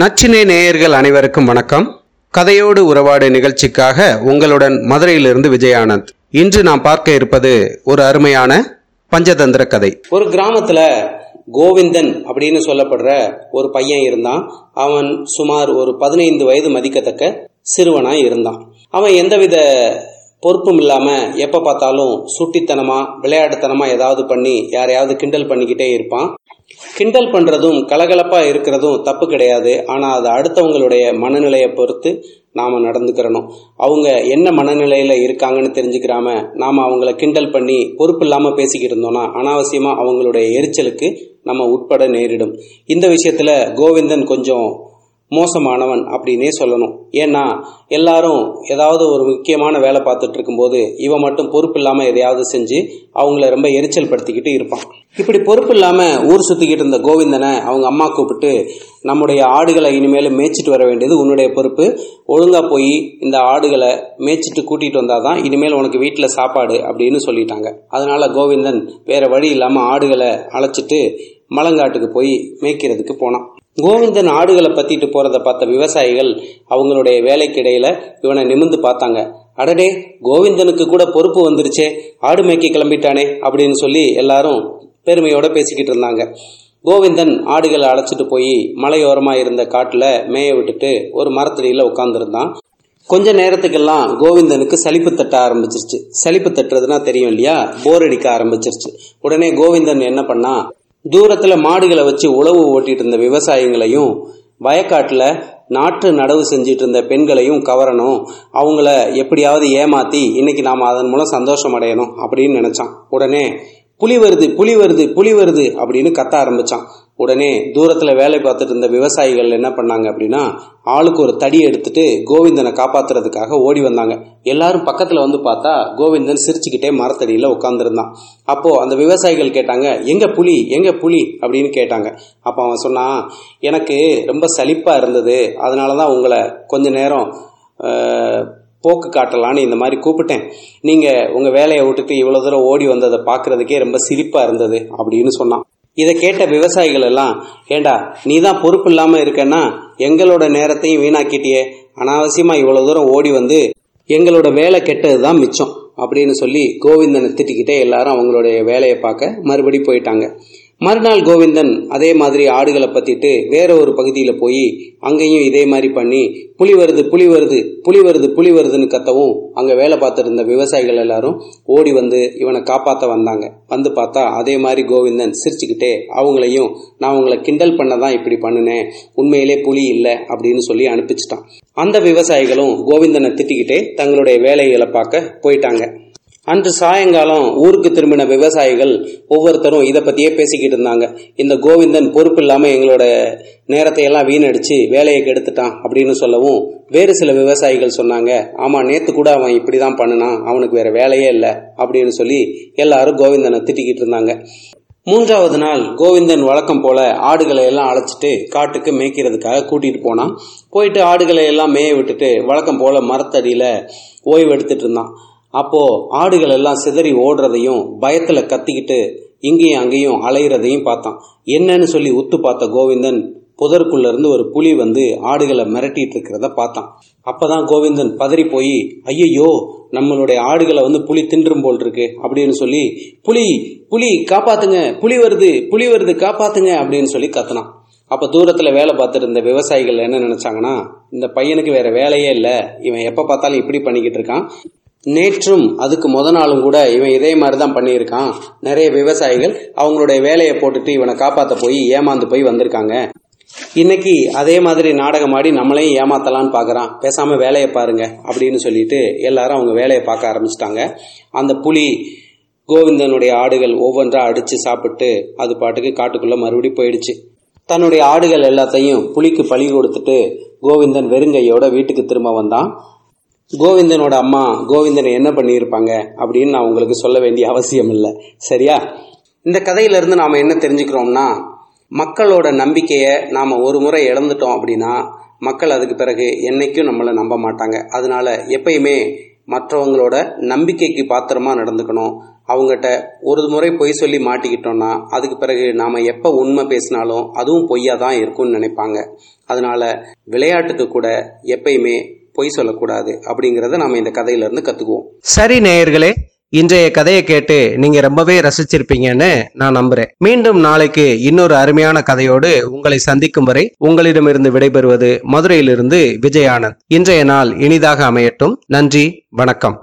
நச்சினை நேயர்கள் அனைவருக்கும் வணக்கம். கதையோடு உறவாடு நிகழ்ச்சிக்காக உங்களுடன் மதுரையிலிருந்து விஜயானந்த். இன்று நாம் பார்க்க இருப்பது ஒரு அருமையான பஞ்சதந்திர கதை. ஒரு கிராமத்துல கோவிந்தன் அப்படின்னு சொல்லப்படுற ஒரு பையன் இருந்தான். அவன் சுமார் ஒரு பதினைந்து வயது மதிக்கத்தக்க சிறுவனா இருந்தான். அவன் எந்தவித பொறுப்பும் இல்லாம எப்ப பார்த்தாலும் சுட்டித்தனமா விளையாட்டுத்தனமா ஏதாவது பண்ணி யாரையாவது கிண்டல் பண்ணிக்கிட்டே இருப்பான். கிண்டல் பண்றதும் கலகலப்பா இருக்கிறதும் தப்பு கிடையாது. ஆனா அது அடுத்தவங்களுடைய மனநிலையை பொறுத்து நாம நடந்துக்கிறணும். அவங்க என்ன மனநிலையில இருக்காங்கன்னு தெரிஞ்சுக்கிறாம நாம அவங்கள கிண்டல் பண்ணி பொறுப்பு இல்லாம பேசிக்கிட்டு இருந்தோம்னா அனாவசியமா அவங்களுடைய எரிச்சலுக்கு நம்ம உட்பட நேரிடும். இந்த விஷயத்துல கோவிந்தன் கொஞ்சம் மோசமானவன் அப்படின்னே சொல்லணும். ஏன்னா எல்லாரும் ஏதாவது ஒரு முக்கியமான வேலை பார்த்துட்டு இருக்கும்போது இவன் மட்டும் பொறுப்பு இல்லாமல் எதையாவது செஞ்சு அவங்கள ரொம்ப எரிச்சல் படுத்திக்கிட்டு இருப்பான். இப்படி பொறுப்பு இல்லாமல் ஊர் சுத்திக்கிட்டு இருந்த கோவிந்தனை அவங்க அம்மா கூப்பிட்டு நம்முடைய ஆடுகளை இனிமேல் மேய்ச்சிட்டு வர வேண்டியது உன்னுடைய பொறுப்பு. ஒழுங்காக போய் இந்த ஆடுகளை மேய்ச்சிட்டு கூட்டிட்டு வந்தாதான் இனிமேல் உனக்கு வீட்டில் சாப்பாடு அப்படின்னு சொல்லிட்டாங்க. அதனால கோவிந்தன் வேற வழி இல்லாமல் ஆடுகளை அழைச்சிட்டு மலங்காட்டுக்கு போய் மேய்க்கிறதுக்கு போனான். கோவிந்தன் ஆடுகளை பத்திட்டு போறதை பார்த்த விவசாயிகள் அவங்களுடைய வேலைக்கு இடையில இவனை நிமிந்து பார்த்தாங்க. அடடே கோவிந்தனுக்கு கூட பொறுப்பு வந்துருச்சே ஆடு மேய்க்க கிளம்பிட்டானே அப்படின்னு சொல்லி எல்லாரும் பெருமையோட பேசிக்கிட்டு இருந்தாங்க. கோவிந்தன் ஆடுகளை அழைச்சிட்டு போய் மலையோரமாக இருந்த காட்டில் மேய விட்டுட்டு ஒரு மரத்தடியில் உட்காந்துருந்தான் கொஞ்ச நேரத்துக்கெல்லாம் கோவிந்தனுக்கு சலிப்பு தட்ட ஆரம்பிச்சிருச்சு. சலிப்பு தட்டுறதுனா தெரியும் இல்லையா? போர் அடிக்க ஆரம்பிச்சிருச்சு. உடனே கோவிந்தன் என்ன பண்ணா தூரத்தில் மாடுகளை வச்சு உழவு ஓட்டிகிட்டு இருந்த விவசாயிகளையும் வயக்காட்டில் நாற்று நடவு செஞ்சிட்டு இருந்த பெண்களையும் கவரணும். அவங்கள எப்படியாவது ஏமாற்றி இன்னைக்கு நாம் அதன் மூலம் சந்தோஷம் அடையணும் அப்படின்னு நினச்சான். உடனே புலி வருது புலி வருது புலி வருது அப்படின்னு கத்த ஆரம்பிச்சான். உடனே தூரத்துல வேலை பார்த்துட்டு இருந்த விவசாயிகள் என்ன பண்ணாங்க அப்படின்னா ஆளுக்கு ஒரு தடி எடுத்துட்டு கோவிந்தனை காப்பாத்துறதுக்காக ஓடி வந்தாங்க. எல்லாரும் பக்கத்துல வந்து பார்த்தா கோவிந்தன் சிரிச்சுக்கிட்டே மரத்தடியில உட்காந்துருந்தான் அப்போ அந்த விவசாயிகள் கேட்டாங்க எங்க புலி எங்க புலி? அப்படின்னு கேட்டாங்க. அப்ப அவன் சொன்னான் எனக்கு ரொம்ப சலிப்பாக இருந்தது. அதனாலதான் உங்களை கொஞ்ச நேரம் போக்கு காட்டலான்னு இந்த மாதிரி கூப்பிட்டேன். நீங்க உங்க வேலையை விட்டுட்டு இவ்வளவு தூரம் ஓடி வந்ததை பாக்குறதுக்கே ரொம்ப சிரிப்பா இருந்தது அப்படின்னு சொன்னான். இதை கேட்ட விவசாயிகள் எல்லாம் ஏண்டா நீ தான் பொறுப்பு இல்லாம இருக்கன்னா எங்களோட நேரத்தையும் வீணாக்கிட்டியே. அனாவசியமா இவ்வளவு தூரம் ஓடி வந்து எங்களோட வேலை கெட்டதுதான் மிச்சம். அப்படின்னு சொல்லி கோவிந்தனை திட்டிக்கிட்டே எல்லாரும் அவங்களுடைய வேலையை பார்க்க மறுபடி போயிட்டாங்க. மறுநாள் கோவிந்தன் அதே மாதிரி ஆடுகளை பத்திட்டு வேற ஒரு பகுதியில போய் அங்கேயும் இதே மாதிரி பண்ணி புலி வருது புலி வருது புலி வருது புலி வருதுன்னு கத்தவும் அங்க வேலை பார்த்துட்டு இருந்த விவசாயிகள் எல்லாரும் ஓடி வந்து இவனை காப்பாத்த வந்தாங்க. வந்து பார்த்தா அதே மாதிரி கோவிந்தன் சிரிச்சுக்கிட்டே அவங்களையும் நான் உங்களை கிண்டல் பண்ணதான் இப்படி பண்ணினேன். உண்மையிலே புலி இல்லை அப்படின்னு சொல்லி அனுப்பிச்சிட்டான். அந்த விவசாயிகளும் கோவிந்தனை திட்டிக்கிட்டே தங்களுடைய வேலைகளை பார்க்க போயிட்டாங்க. அன்று சாயங்காலம் ஊருக்கு திரும்பின விவசாயிகள் ஒவ்வொருத்தரும் இதை பத்தியே பேசிக்கிட்டு இருந்தாங்க. இந்த கோவிந்தன் பொறுப்பு இல்லாம எங்களோட நேரத்தை எல்லாம் வீணடிச்சு வேலையை கெடுத்துட்டான் அப்படின்னு சொல்லவும் வேறு சில விவசாயிகள் சொன்னாங்க ஆமா நேத்து கூட அவன் இப்படிதான் பண்ணினான் அவனுக்கு வேற வேலையே இல்லை அப்படின்னு சொல்லி எல்லாரும் கோவிந்தனை திட்டிக்கிட்டு இருந்தாங்க. மூன்றாவது நாள் கோவிந்தன் வழக்கம் போல ஆடுகளை எல்லாம் அழைச்சிட்டு காட்டுக்கு மேய்க்கிறதுக்காக கூட்டிட்டு போனான். போயிட்டு ஆடுகளை எல்லாம் மேய விட்டுட்டு வழக்கம் போல மரத்தடியில ஓய்வு எடுத்துட்டு இருந்தான். அப்போ ஆடுகள் எல்லாம் சிதறி ஓடுறதையும் பயத்துல கத்திக்கிட்டு இங்கேயும் அங்கேயும் அலையிறதையும் பார்த்தான். என்னன்னு சொல்லி உத்து பார்த்த கோவிந்தன் புதற்குள்ள இருந்து ஒரு புலி வந்து ஆடுகளை மிரட்டிட்டு இருக்கிறத பார்த்தான். அப்பதான் கோவிந்தன் பதறி போய் ஐயையோ நம்மளுடைய ஆடுகளை வந்து புலி தின்றும் போல் இருக்கு அப்படின்னு சொல்லி புலி புலி காப்பாத்துங்க புலி வருது புலி வருது காப்பாத்துங்க அப்படின்னு சொல்லி கத்தனான். அப்ப தூரத்துல வேலை பார்த்துட்டு இருந்த விவசாயிகள் என்ன நினைச்சாங்கன்னா இந்த பையனுக்கு வேற வேலையே இல்ல இவன் எப்ப பார்த்தாலும் இப்படி பண்ணிக்கிட்டு இருக்கான். நேற்றும் அதுக்கு முத நாளும் கூட இவன் இதே மாதிரி தான் பண்ணியிருக்கான். நிறைய விவசாயிகள் அவங்களுடைய வேலையை போட்டுட்டு இவனை காப்பாற்ற போய் ஏமாந்து போய் வந்திருக்காங்க. இன்னைக்கு அதே மாதிரி நாடகம் ஆடி நம்மளையும் ஏமாத்தலான்னு பாக்குறான். பேசாம வேலையை பாருங்க அப்படின்னு சொல்லிட்டு எல்லாரும் அவங்க வேலையை பார்க்க ஆரம்பிச்சிட்டாங்க. அந்த புலி கோவிந்தனுடைய ஆடுகள் ஒவ்வொன்றா அடிச்சு சாப்பிட்டு அது பாட்டுக்கு காட்டுக்குள்ள மறுபடியும் போயிடுச்சு. தன்னுடைய ஆடுகள் எல்லாத்தையும் புலிக்கு பழி கொடுத்துட்டு கோவிந்தன் வெறுங்கையோட வீட்டுக்கு திரும்ப வந்தான். கோவிந்தனோட அம்மா கோவிந்தனை என்ன பண்ணியிருப்பாங்க? அப்படின்னு நான் உங்களுக்கு சொல்ல வேண்டிய அவசியம் இல்லை. சரியா? இந்த கதையிலிருந்து நாம் என்ன தெரிஞ்சுக்கிறோம்னா மக்களோட நம்பிக்கையை நாம் ஒரு முறை இழந்துட்டோம் அப்படின்னா மக்கள் அதுக்கு பிறகு என்னைக்கும் நம்மளை நம்ப மாட்டாங்க. அதனால எப்பயுமே மற்றவங்களோட நம்பிக்கைக்கு பாத்திரமா நடந்துக்கணும். அவங்ககிட்ட ஒரு முறை பொய் சொல்லி மாட்டிக்கிட்டோம்னா அதுக்கு பிறகு நாம் எப்போ உண்மை பேசினாலும் அதுவும் பொய்யா தான் இருக்கும்னு நினைப்பாங்க. அதனால விளையாட்டுக்கு கூட எப்பயுமே பொய் சொல்லக்கூடாது அப்படிங்கறத நாம இந்த கதையில இருந்து கத்துக்குவோம். சரி நேயர்களே இன்றைய கதையை கேட்டு நீங்க ரொம்பவே ரசிச்சிருப்பீங்கன்னு நான் நம்புறேன். மீண்டும் நாளைக்கு இன்னொரு அருமையான கதையோடு உங்களை சந்திக்கும் வரை உங்களிடமிருந்து விடைபெறுவது மதுரையிலிருந்து விஜயானந்த். இன்றைய நாள் இனிதாக அமையட்டும். நன்றி வணக்கம்.